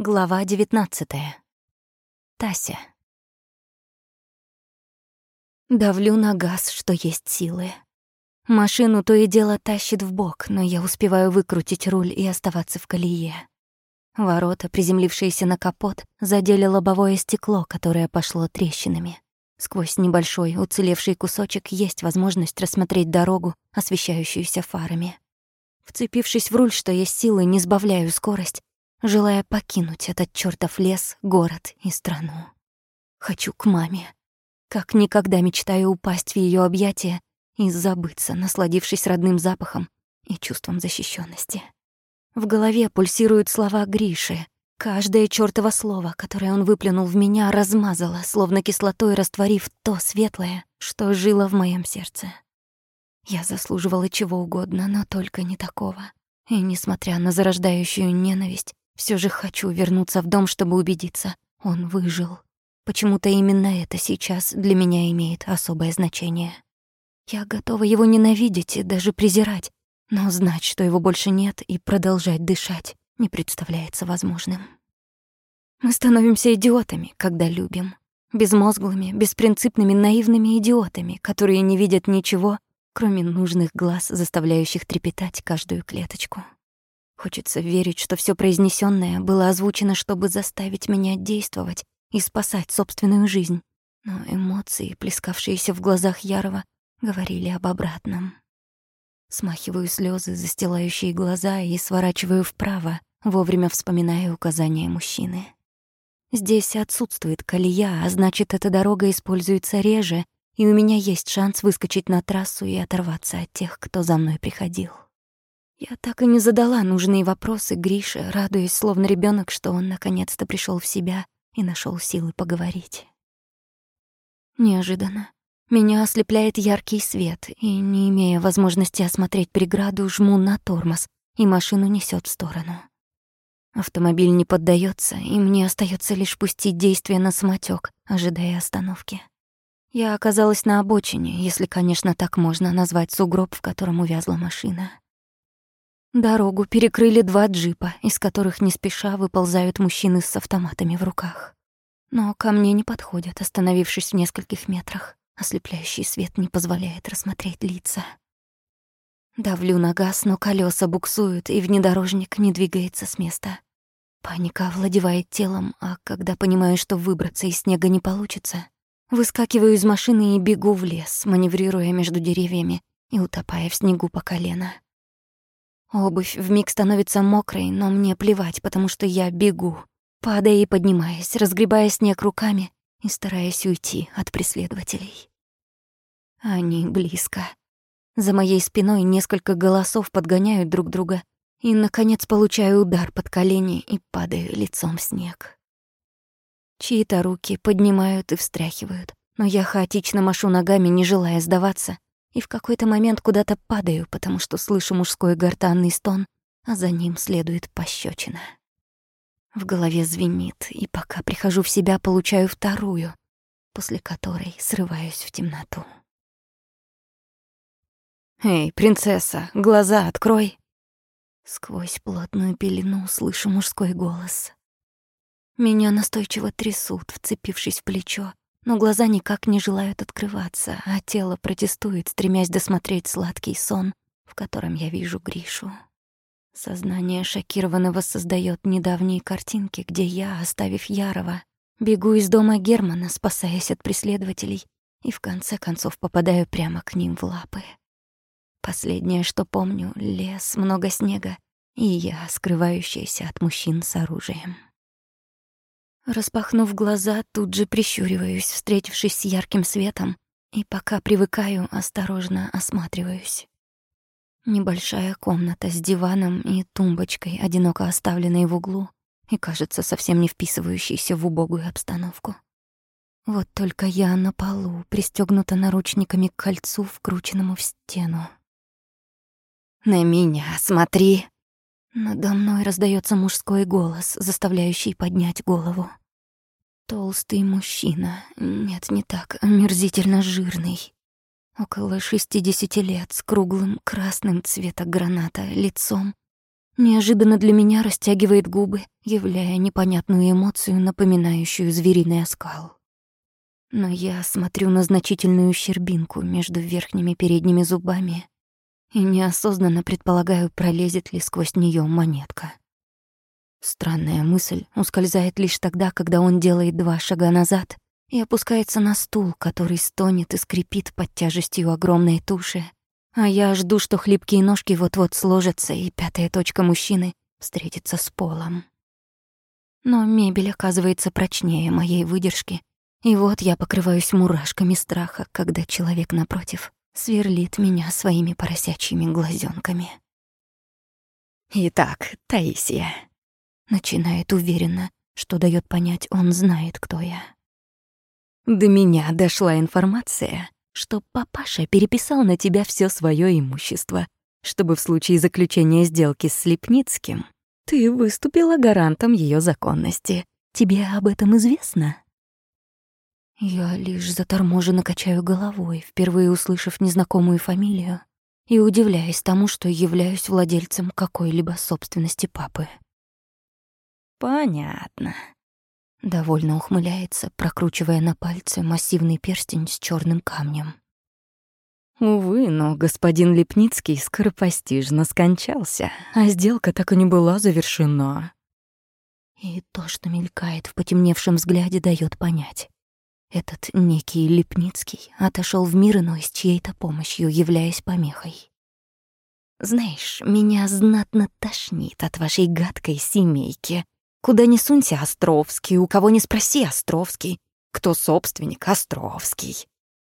Глава девятнадцатая. Тася. Давлю на газ, что есть силы. Машину то и дело тащит в бок, но я успеваю выкрутить руль и оставаться в колее. Ворота, приземлившиеся на капот, задели лобовое стекло, которое пошло трещинами. Сквозь небольшой уцелевший кусочек есть возможность рассмотреть дорогу, освещающуюся фарами. Вцепившись в руль, что есть силы, не сбавляю скорость желая покинуть этот чёртов лес, город и страну. Хочу к маме. Как никогда мечтаю упасть в её объятия и забыться, насладившись родным запахом и чувством защищенности. В голове пульсируют слова Гриши. Каждое чёртово слово, которое он выплюнул в меня, размазало, словно кислотой растворив то светлое, что жило в моем сердце. Я заслуживала чего угодно, но только не такого. И, несмотря на зарождающую ненависть, все же хочу вернуться в дом, чтобы убедиться. Он выжил. Почему-то именно это сейчас для меня имеет особое значение. Я готова его ненавидеть и даже презирать, но знать, что его больше нет, и продолжать дышать не представляется возможным. Мы становимся идиотами, когда любим. Безмозглыми, беспринципными, наивными идиотами, которые не видят ничего, кроме нужных глаз, заставляющих трепетать каждую клеточку. Хочется верить, что все произнесенное было озвучено, чтобы заставить меня действовать и спасать собственную жизнь. Но эмоции, плескавшиеся в глазах Ярова, говорили об обратном. Смахиваю слезы, застилающие глаза, и сворачиваю вправо, вовремя вспоминая указания мужчины. Здесь отсутствует колея, а значит, эта дорога используется реже, и у меня есть шанс выскочить на трассу и оторваться от тех, кто за мной приходил. Я так и не задала нужные вопросы Грише, радуясь, словно ребенок, что он наконец-то пришел в себя и нашел силы поговорить. Неожиданно. Меня ослепляет яркий свет, и, не имея возможности осмотреть преграду, жму на тормоз, и машину несет в сторону. Автомобиль не поддается, и мне остается лишь пустить действие на самотек, ожидая остановки. Я оказалась на обочине, если, конечно, так можно назвать сугроб, в котором увязла машина. Дорогу перекрыли два джипа, из которых не спеша выползают мужчины с автоматами в руках. Но ко мне не подходят, остановившись в нескольких метрах. Ослепляющий свет не позволяет рассмотреть лица. Давлю на газ, но колеса буксуют, и внедорожник не двигается с места. Паника овладевает телом, а когда понимаю, что выбраться из снега не получится, выскакиваю из машины и бегу в лес, маневрируя между деревьями и утопая в снегу по колено. Обувь вмиг становится мокрой, но мне плевать, потому что я бегу, падая и поднимаясь, разгребая снег руками и стараясь уйти от преследователей. Они близко. За моей спиной несколько голосов подгоняют друг друга, и, наконец, получаю удар под колени и падаю лицом в снег. Чьи-то руки поднимают и встряхивают, но я хаотично машу ногами, не желая сдаваться, и в какой-то момент куда-то падаю, потому что слышу мужской гортанный стон, а за ним следует пощечина. В голове звенит, и пока прихожу в себя, получаю вторую, после которой срываюсь в темноту. «Эй, принцесса, глаза открой!» Сквозь плотную пелену слышу мужской голос. Меня настойчиво трясут, вцепившись в плечо, но глаза никак не желают открываться, а тело протестует, стремясь досмотреть сладкий сон, в котором я вижу Гришу. Сознание шокированного создает недавние картинки, где я, оставив Ярова, бегу из дома Германа, спасаясь от преследователей, и в конце концов попадаю прямо к ним в лапы. Последнее, что помню — лес, много снега, и я, скрывающаяся от мужчин с оружием. Распахнув глаза, тут же прищуриваюсь, встретившись с ярким светом, и пока привыкаю, осторожно осматриваюсь. Небольшая комната с диваном и тумбочкой, одиноко оставленной в углу, и, кажется, совсем не вписывающейся в убогую обстановку. Вот только я на полу, пристегнута наручниками к кольцу, вкрученному в стену. «На меня смотри!» Надо мной раздается мужской голос, заставляющий поднять голову. Толстый мужчина. Нет, не так. Омерзительно жирный. Около шестидесяти лет, с круглым красным цвета граната лицом, Неожиданно для меня растягивает губы, являя непонятную эмоцию, напоминающую звериный оскал. Но я смотрю на значительную щербинку между верхними передними зубами и неосознанно предполагаю, пролезет ли сквозь нее монетка. Странная мысль ускользает лишь тогда, когда он делает два шага назад и опускается на стул, который стонет и скрипит под тяжестью огромной туши. А я жду, что хлипкие ножки вот-вот сложатся, и пятая точка мужчины встретится с полом. Но мебель оказывается прочнее моей выдержки, и вот я покрываюсь мурашками страха, когда человек напротив сверлит меня своими поросячьими глазенками. «Итак, Таисия», — начинает уверенно, что дает понять, он знает, кто я. До меня дошла информация, что папаша переписал на тебя все свое имущество, чтобы в случае заключения сделки с Слепницким ты выступила гарантом ее законности. Тебе об этом известно? Я лишь заторможенно качаю головой, впервые услышав незнакомую фамилию и удивляясь тому, что являюсь владельцем какой-либо собственности папы. Понятно. Довольно ухмыляется, прокручивая на пальце массивный перстень с черным камнем. Увы, но господин Лепницкий скоропостижно скончался, а сделка так и не была завершена. И то, что мелькает в потемневшем взгляде, дает понять. Этот некий Лепницкий отошел в мир иной с чьей-то помощью, являясь помехой. Знаешь, меня знатно тошнит от вашей гадкой семейки, Куда ни сунься, Островский, у кого не спроси, Островский. Кто собственник, Островский.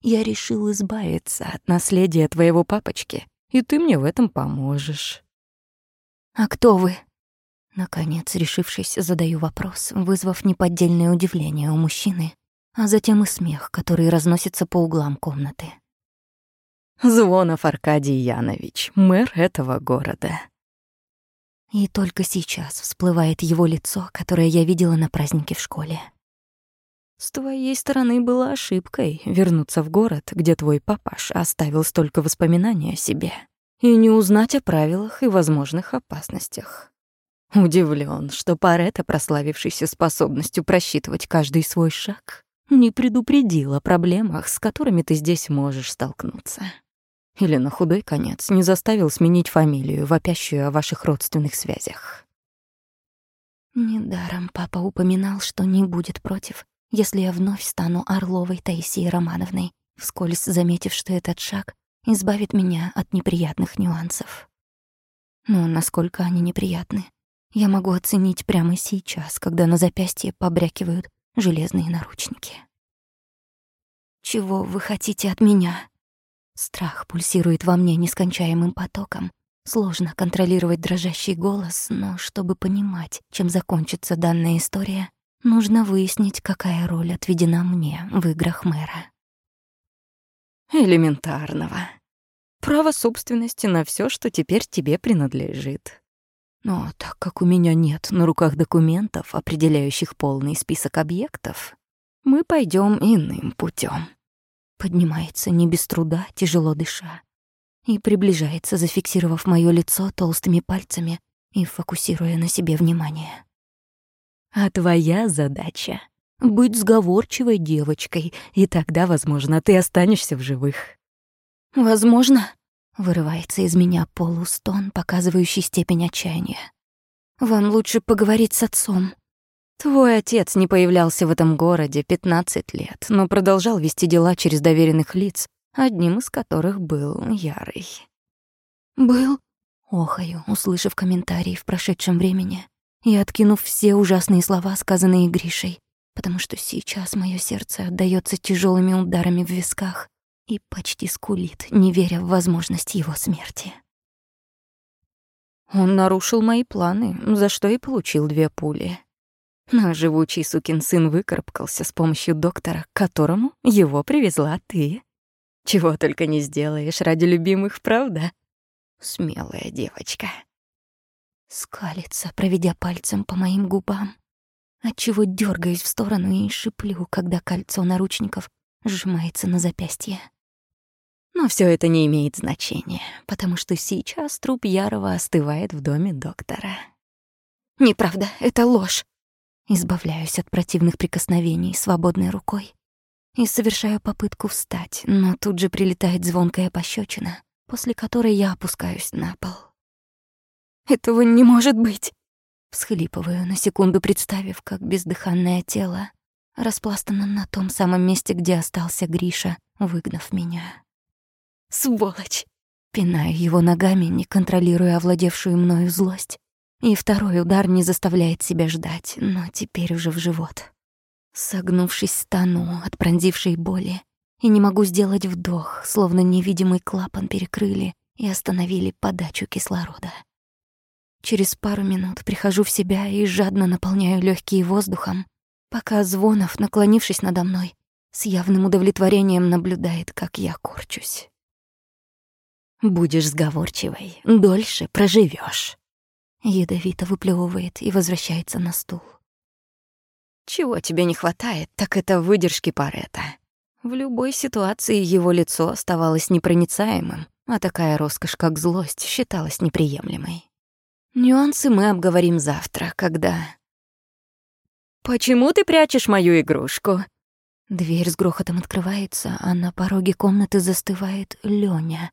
Я решил избавиться от наследия твоего папочки, и ты мне в этом поможешь. А кто вы? Наконец, решившись, задаю вопрос, вызвав неподдельное удивление у мужчины, а затем и смех, который разносится по углам комнаты. Звонов Аркадий Янович, мэр этого города. И только сейчас всплывает его лицо, которое я видела на празднике в школе. С твоей стороны была ошибкой вернуться в город, где твой папаш оставил столько воспоминаний о себе, и не узнать о правилах и возможных опасностях. Удивлен, что Паретта, прославившийся способностью просчитывать каждый свой шаг, не предупредил о проблемах, с которыми ты здесь можешь столкнуться. Или на худой конец не заставил сменить фамилию, вопящую о ваших родственных связях. Недаром папа упоминал, что не будет против, если я вновь стану Орловой Таисией Романовной, вскользь заметив, что этот шаг избавит меня от неприятных нюансов. Но насколько они неприятны, я могу оценить прямо сейчас, когда на запястье побрякивают железные наручники. «Чего вы хотите от меня?» Страх пульсирует во мне нескончаемым потоком. Сложно контролировать дрожащий голос, но чтобы понимать, чем закончится данная история, нужно выяснить, какая роль отведена мне в играх мэра. Элементарного. Право собственности на все, что теперь тебе принадлежит. Но так как у меня нет на руках документов, определяющих полный список объектов, мы пойдем иным путем поднимается не без труда, тяжело дыша, и приближается, зафиксировав моё лицо толстыми пальцами и фокусируя на себе внимание. А твоя задача — быть сговорчивой девочкой, и тогда, возможно, ты останешься в живых. «Возможно?» — вырывается из меня полустон, показывающий степень отчаяния. «Вам лучше поговорить с отцом». Твой отец не появлялся в этом городе 15 лет, но продолжал вести дела через доверенных лиц, одним из которых был Ярый. «Был?» — охаю, услышав комментарии в прошедшем времени и откинув все ужасные слова, сказанные Гришей, потому что сейчас мое сердце отдаётся тяжелыми ударами в висках и почти скулит, не веря в возможность его смерти. Он нарушил мои планы, за что и получил две пули. Но живучий сукин сын выкарабкался с помощью доктора, к которому его привезла ты. Чего только не сделаешь ради любимых, правда? Смелая девочка. Скалится, проведя пальцем по моим губам, отчего дергаюсь в сторону и шиплю, когда кольцо наручников сжимается на запястье. Но все это не имеет значения, потому что сейчас труп Ярова остывает в доме доктора. Неправда, это ложь. Избавляюсь от противных прикосновений свободной рукой и совершаю попытку встать, но тут же прилетает звонкая пощечина, после которой я опускаюсь на пол. «Этого не может быть!» Всхлипываю, на секунду представив, как бездыханное тело распластано на том самом месте, где остался Гриша, выгнав меня. «Сволочь!» Пинаю его ногами, не контролируя овладевшую мною злость. И второй удар не заставляет себя ждать, но теперь уже в живот. Согнувшись, стану от пронзившей боли и не могу сделать вдох, словно невидимый клапан перекрыли и остановили подачу кислорода. Через пару минут прихожу в себя и жадно наполняю легкие воздухом, пока Звонов, наклонившись надо мной, с явным удовлетворением наблюдает, как я корчусь. «Будешь сговорчивой, дольше проживешь. Ядовито выплевывает и возвращается на стул. «Чего тебе не хватает, так это выдержки Парета. В любой ситуации его лицо оставалось непроницаемым, а такая роскошь, как злость, считалась неприемлемой. Нюансы мы обговорим завтра, когда... «Почему ты прячешь мою игрушку?» Дверь с грохотом открывается, а на пороге комнаты застывает Лёня,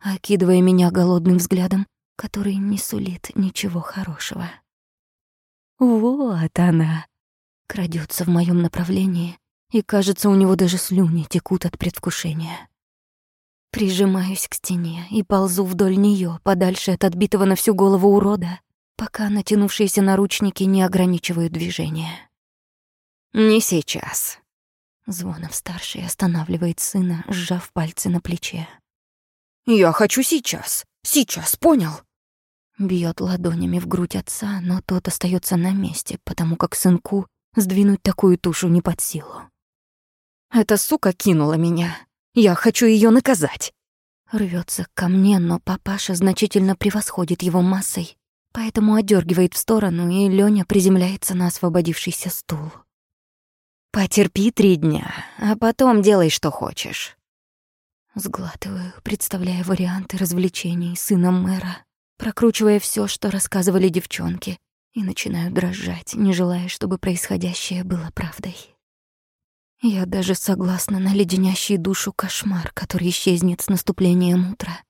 окидывая меня голодным взглядом, который не сулит ничего хорошего. Вот она. Крадется в моем направлении, и, кажется, у него даже слюни текут от предвкушения. Прижимаюсь к стене и ползу вдоль нее, подальше от отбитого на всю голову урода, пока натянувшиеся наручники не ограничивают движение. «Не сейчас». Звонов-старший останавливает сына, сжав пальцы на плече. «Я хочу сейчас. Сейчас, понял?» Бьет ладонями в грудь отца, но тот остается на месте, потому как сынку сдвинуть такую тушу не под силу. «Эта сука кинула меня. Я хочу ее наказать. Рвется ко мне, но папаша значительно превосходит его массой, поэтому отдергивает в сторону, и Лёня приземляется на освободившийся стул. «Потерпи три дня, а потом делай, что хочешь». Сглатываю, представляя варианты развлечений сына мэра, прокручивая все, что рассказывали девчонки, и начинаю дрожать, не желая, чтобы происходящее было правдой. Я даже согласна на леденящий душу кошмар, который исчезнет с наступлением утра.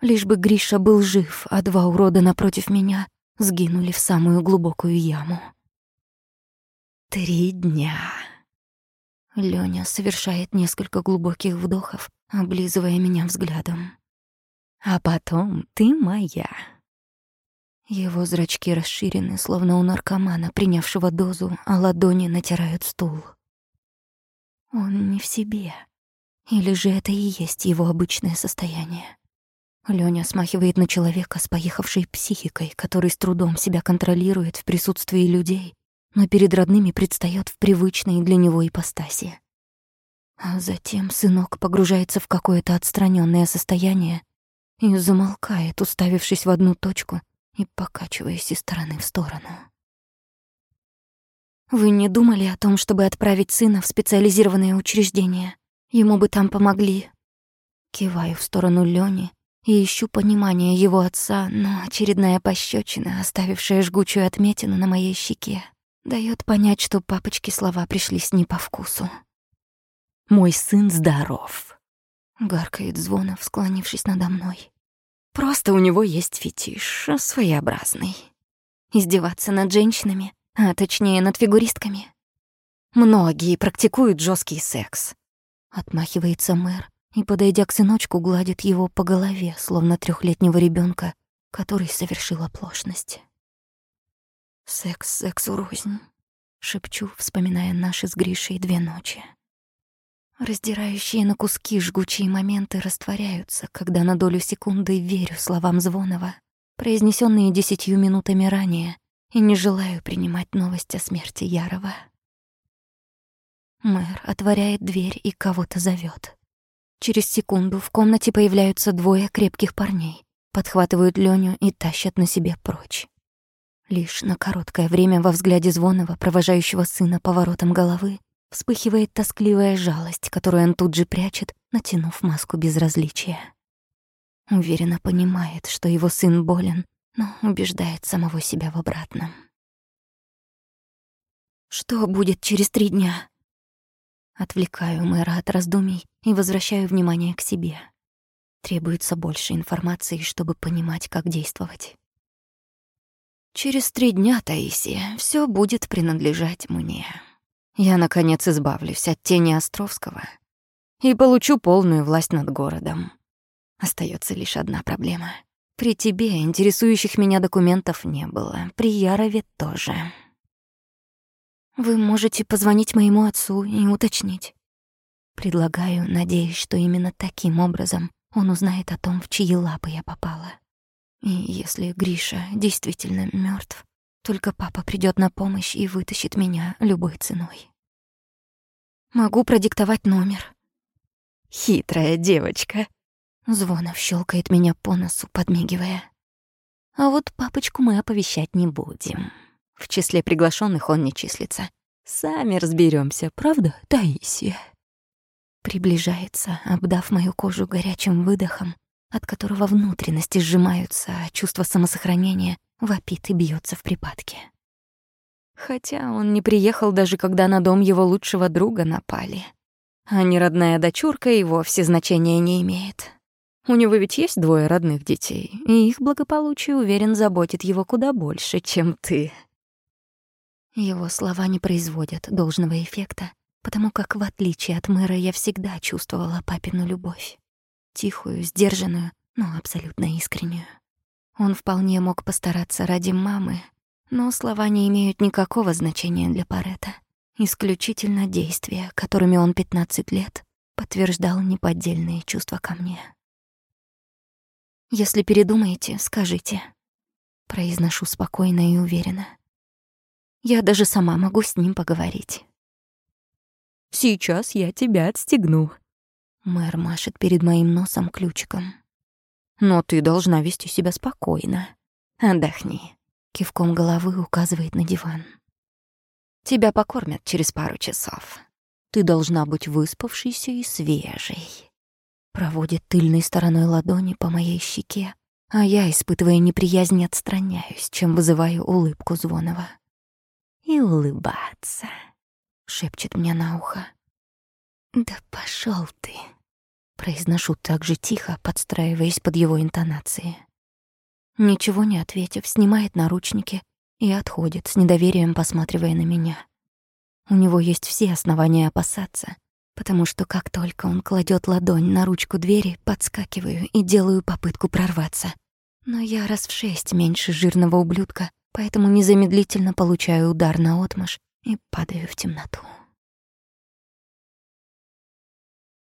Лишь бы Гриша был жив, а два урода напротив меня сгинули в самую глубокую яму. Три дня. Лёня совершает несколько глубоких вдохов, облизывая меня взглядом. А потом ты моя. Его зрачки расширены, словно у наркомана, принявшего дозу, а ладони натирают стул. Он не в себе. Или же это и есть его обычное состояние? Лёня смахивает на человека с поехавшей психикой, который с трудом себя контролирует в присутствии людей, но перед родными предстаёт в привычной для него ипостаси. А затем сынок погружается в какое-то отстранённое состояние и замолкает, уставившись в одну точку и покачиваясь из стороны в сторону. Вы не думали о том, чтобы отправить сына в специализированное учреждение? Ему бы там помогли. Киваю в сторону Лёни и ищу понимания его отца, но очередная пощечина, оставившая жгучую отметину на моей щеке, даёт понять, что папочке слова пришлись не по вкусу. «Мой сын здоров», — гаркает Звонов, склонившись надо мной. «Просто у него есть фетиш, своеобразный. Издеваться над женщинами а точнее над фигуристками. Многие практикуют жесткий секс. Отмахивается мэр и, подойдя к сыночку, гладит его по голове, словно трехлетнего ребенка, который совершил оплошность. «Секс сексу рознь», — шепчу, вспоминая наши с Гришей две ночи. Раздирающие на куски жгучие моменты растворяются, когда на долю секунды верю словам Звонова, произнесенные десятью минутами ранее, и не желаю принимать новость о смерти Ярова. Мэр отворяет дверь и кого-то зовет. Через секунду в комнате появляются двое крепких парней, подхватывают Лёню и тащат на себе прочь. Лишь на короткое время во взгляде Звонова, провожающего сына поворотом головы, вспыхивает тоскливая жалость, которую он тут же прячет, натянув маску безразличия. Уверенно понимает, что его сын болен, но убеждает самого себя в обратном. «Что будет через три дня?» Отвлекаю мэра от раздумий и возвращаю внимание к себе. Требуется больше информации, чтобы понимать, как действовать. Через три дня, Таисия, все будет принадлежать мне. Я, наконец, избавлюсь от тени Островского и получу полную власть над городом. Остается лишь одна проблема. При тебе интересующих меня документов не было, при Ярове тоже. Вы можете позвонить моему отцу и уточнить. Предлагаю, надеясь, что именно таким образом он узнает о том, в чьи лапы я попала. И если Гриша действительно мертв, только папа придет на помощь и вытащит меня любой ценой. Могу продиктовать номер. Хитрая девочка. Звонов щелкает меня по носу, подмигивая. А вот папочку мы оповещать не будем. В числе приглашенных он не числится. Сами разберемся, правда, Таисия? Приближается, обдав мою кожу горячим выдохом, от которого внутренности сжимаются, а чувство самосохранения вопит и бьется в припадке. Хотя он не приехал даже когда на дом его лучшего друга напали. А неродная дочурка и вовсе значения не имеет. У него ведь есть двое родных детей, и их благополучие, уверен, заботит его куда больше, чем ты. Его слова не производят должного эффекта, потому как, в отличие от мэра, я всегда чувствовала папину любовь. Тихую, сдержанную, но абсолютно искреннюю. Он вполне мог постараться ради мамы, но слова не имеют никакого значения для Парета. Исключительно действия, которыми он 15 лет подтверждал неподдельные чувства ко мне. «Если передумаете, скажите», — произношу спокойно и уверенно. «Я даже сама могу с ним поговорить». Сейчас я тебя отстегну». Мэр машет перед моим носом ключиком. «Но ты должна вести себя спокойно. Отдохни». Кивком головы указывает на диван. «Тебя покормят через пару часов. Ты должна быть выспавшейся и свежей». Проводит тыльной стороной ладони по моей щеке, а я, испытывая неприязнь, отстраняюсь, чем вызываю улыбку Звонова. И улыбаться шепчет мне на ухо. Да пошел ты, произношу так же тихо, подстраиваясь под его интонации. Ничего не ответив, снимает наручники и отходит, с недоверием посматривая на меня. У него есть все основания опасаться, потому что как только он кладет ладонь на ручку двери, подскакиваю и делаю попытку прорваться. Но я раз в шесть меньше жирного ублюдка, поэтому незамедлительно получаю удар на отмаш и падаю в темноту.